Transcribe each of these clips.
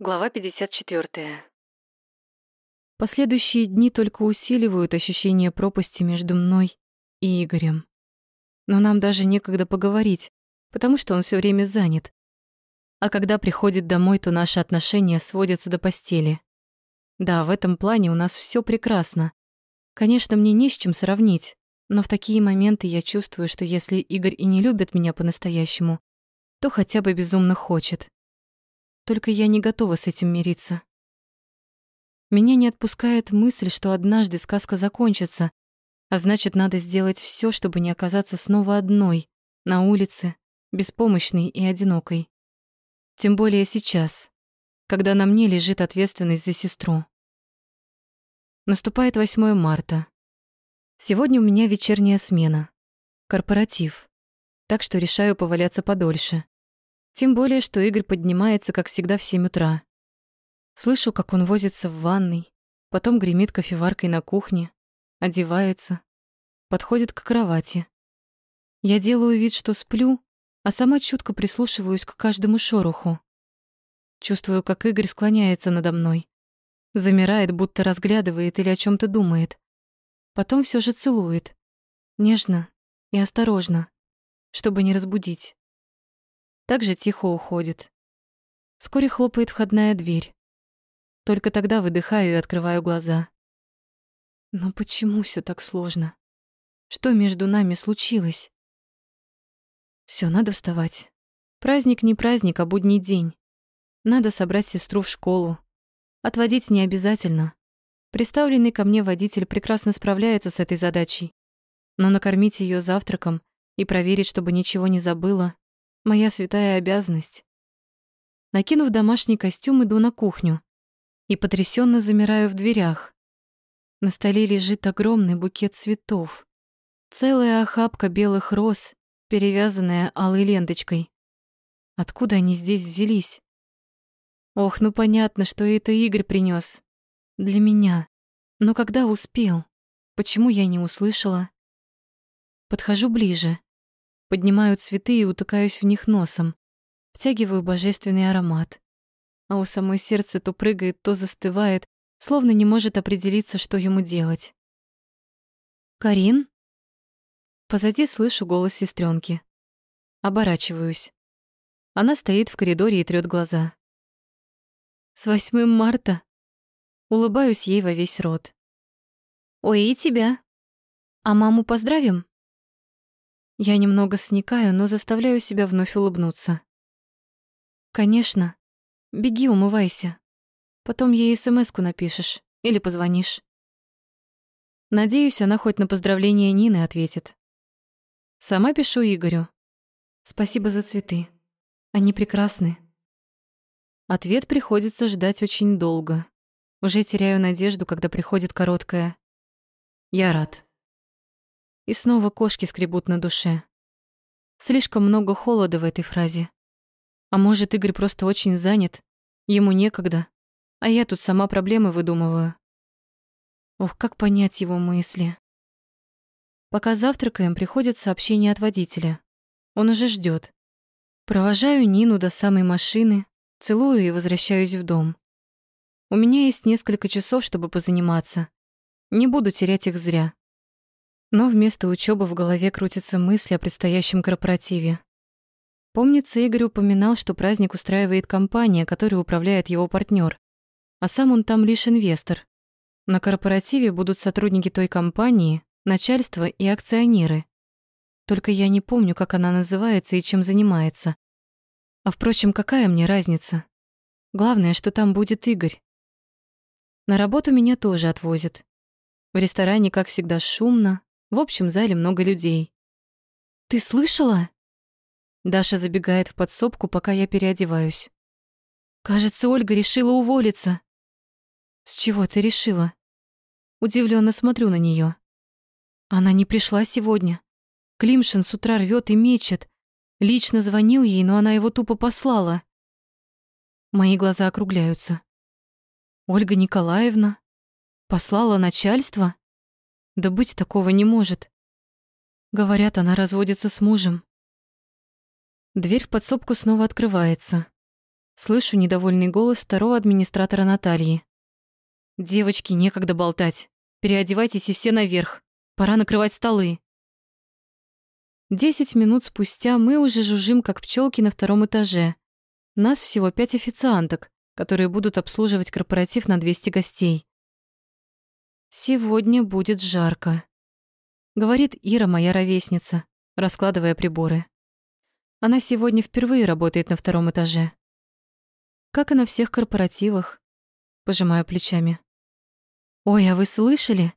Глава 54. Последующие дни только усиливают ощущение пропасти между мной и Игорем. Но нам даже некогда поговорить, потому что он все время занят. А когда приходит домой, то наши отношения сводятся до постели. Да, в этом плане у нас все прекрасно. Конечно, мне не с чем сравнить, но в такие моменты я чувствую, что если Игорь и не любит меня по-настоящему, то хотя бы безумно хочет. Только я не готова с этим мириться. Меня не отпускает мысль, что однажды сказка закончится, а значит, надо сделать все, чтобы не оказаться снова одной, на улице, беспомощной и одинокой. Тем более сейчас, когда на мне лежит ответственность за сестру. Наступает 8 марта. Сегодня у меня вечерняя смена. Корпоратив. Так что решаю поваляться подольше. Тем более, что Игорь поднимается, как всегда, в 7 утра. Слышу, как он возится в ванной, потом гремит кофеваркой на кухне, одевается, подходит к кровати. Я делаю вид, что сплю, а сама чутко прислушиваюсь к каждому шороху. Чувствую, как Игорь склоняется надо мной. Замирает, будто разглядывает или о чем то думает. Потом все же целует. Нежно и осторожно, чтобы не разбудить также тихо уходит. Вскоре хлопает входная дверь. Только тогда выдыхаю и открываю глаза. Но почему все так сложно? Что между нами случилось? Все, надо вставать. Праздник не праздник, а будний день. Надо собрать сестру в школу. Отводить не обязательно. Приставленный ко мне водитель прекрасно справляется с этой задачей. Но накормить ее завтраком и проверить, чтобы ничего не забыла, Моя святая обязанность. Накинув домашний костюм, иду на кухню и потрясенно замираю в дверях. На столе лежит огромный букет цветов. Целая охапка белых роз, перевязанная алой ленточкой. Откуда они здесь взялись? Ох, ну понятно, что это Игорь принес Для меня. Но когда успел? Почему я не услышала? Подхожу ближе. Поднимаю цветы и утыкаюсь в них носом. Втягиваю божественный аромат. А у самой сердце то прыгает, то застывает, словно не может определиться, что ему делать. «Карин?» Позади слышу голос сестренки. Оборачиваюсь. Она стоит в коридоре и трёт глаза. «С восьмым марта!» Улыбаюсь ей во весь рот. «Ой, и тебя! А маму поздравим?» Я немного сникаю, но заставляю себя вновь улыбнуться. Конечно. Беги, умывайся. Потом ей смс-ку напишешь или позвонишь. Надеюсь, она хоть на поздравление Нины ответит. Сама пишу Игорю. Спасибо за цветы. Они прекрасны. Ответ приходится ждать очень долго. Уже теряю надежду, когда приходит короткая. Я рад. И снова кошки скребут на душе. Слишком много холода в этой фразе. А может, Игорь просто очень занят, ему некогда, а я тут сама проблемы выдумываю. Ох, как понять его мысли. Пока завтракаем, приходит сообщение от водителя. Он уже ждет. Провожаю Нину до самой машины, целую и возвращаюсь в дом. У меня есть несколько часов, чтобы позаниматься. Не буду терять их зря. Но вместо учебы в голове крутятся мысли о предстоящем корпоративе. Помнится, Игорь упоминал, что праздник устраивает компания, которой управляет его партнер, а сам он там лишь инвестор. На корпоративе будут сотрудники той компании, начальство и акционеры. Только я не помню, как она называется и чем занимается. А впрочем, какая мне разница? Главное, что там будет Игорь. На работу меня тоже отвозят. В ресторане, как всегда, шумно, в общем зале много людей. «Ты слышала?» Даша забегает в подсобку, пока я переодеваюсь. «Кажется, Ольга решила уволиться». «С чего ты решила?» Удивленно смотрю на нее. Она не пришла сегодня. Климшин с утра рвет и мечет. Лично звонил ей, но она его тупо послала. Мои глаза округляются. Ольга Николаевна послала начальство? Да быть такого не может. Говорят, она разводится с мужем. Дверь в подсобку снова открывается. Слышу недовольный голос второго администратора Натальи. «Девочки, некогда болтать. Переодевайтесь и все наверх. Пора накрывать столы». Десять минут спустя мы уже жужжим, как пчелки на втором этаже. Нас всего пять официанток, которые будут обслуживать корпоратив на 200 гостей. «Сегодня будет жарко», — говорит Ира, моя ровесница, раскладывая приборы. Она сегодня впервые работает на втором этаже. Как и на всех корпоративах, пожимаю плечами. «Ой, а вы слышали?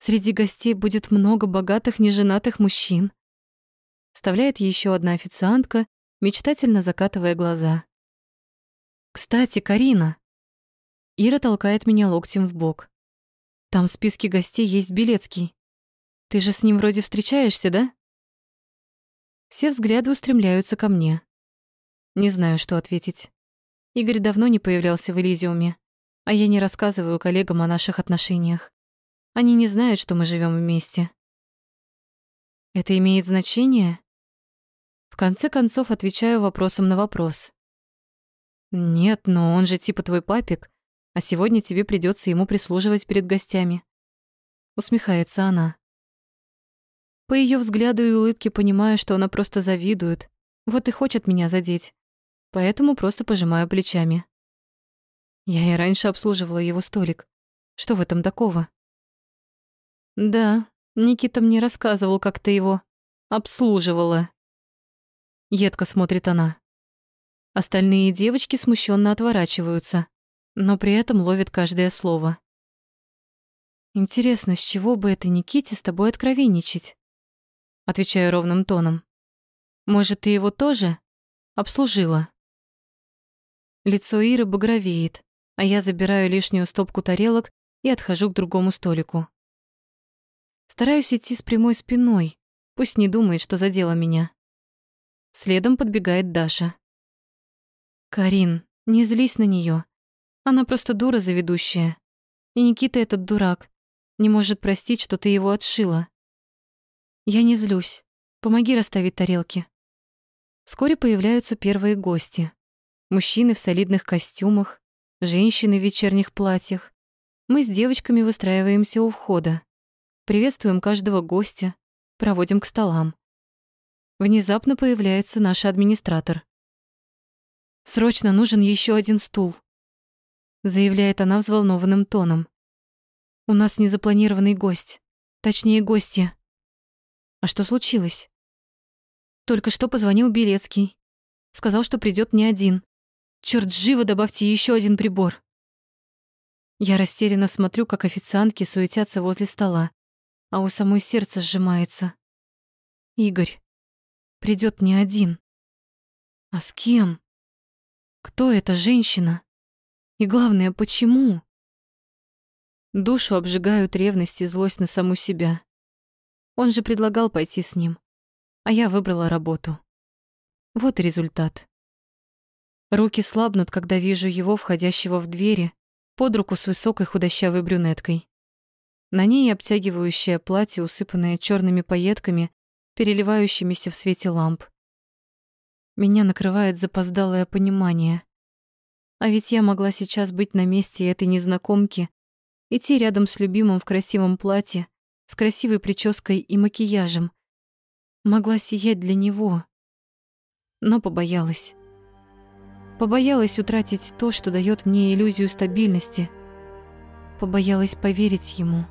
Среди гостей будет много богатых неженатых мужчин», вставляет еще одна официантка, мечтательно закатывая глаза. «Кстати, Карина!» Ира толкает меня локтем в бок. «Там в списке гостей есть Белецкий. Ты же с ним вроде встречаешься, да?» Все взгляды устремляются ко мне. Не знаю, что ответить. Игорь давно не появлялся в Элизиуме, а я не рассказываю коллегам о наших отношениях. Они не знают, что мы живем вместе. Это имеет значение? В конце концов отвечаю вопросом на вопрос. Нет, но он же типа твой папик, а сегодня тебе придется ему прислуживать перед гостями. Усмехается она. По ее взгляду и улыбке понимаю, что она просто завидует, вот и хочет меня задеть. Поэтому просто пожимаю плечами. Я и раньше обслуживала его столик. Что в этом такого? Да, Никита мне рассказывал, как ты его обслуживала. Едко смотрит она. Остальные девочки смущенно отворачиваются, но при этом ловят каждое слово. Интересно, с чего бы это Никите с тобой откровенничать? Отвечаю ровным тоном. Может, ты его тоже обслужила? Лицо Иры багровеет, а я забираю лишнюю стопку тарелок и отхожу к другому столику. Стараюсь идти с прямой спиной, пусть не думает, что задела меня. Следом подбегает Даша. «Карин, не злись на нее. Она просто дура заведущая. И Никита этот дурак. Не может простить, что ты его отшила. Я не злюсь. Помоги расставить тарелки». Вскоре появляются первые гости. Мужчины в солидных костюмах, женщины в вечерних платьях. Мы с девочками выстраиваемся у входа. Приветствуем каждого гостя, проводим к столам. Внезапно появляется наш администратор. «Срочно нужен еще один стул», заявляет она взволнованным тоном. «У нас незапланированный гость. Точнее, гости». «А что случилось?» Только что позвонил Белецкий. Сказал, что придет не один. Черт, живо добавьте еще один прибор. Я растерянно смотрю, как официантки суетятся возле стола, а у самой сердце сжимается. Игорь придет не один. А с кем? Кто эта женщина? И главное, почему? Душу обжигают ревность и злость на саму себя. Он же предлагал пойти с ним, а я выбрала работу. Вот и результат. Руки слабнут, когда вижу его, входящего в двери, под руку с высокой худощавой брюнеткой. На ней обтягивающее платье, усыпанное черными пайетками переливающимися в свете ламп. Меня накрывает запоздалое понимание. А ведь я могла сейчас быть на месте этой незнакомки, идти рядом с любимым в красивом платье, с красивой прической и макияжем. Могла сиять для него. Но побоялась. Побоялась утратить то, что дает мне иллюзию стабильности. Побоялась поверить ему.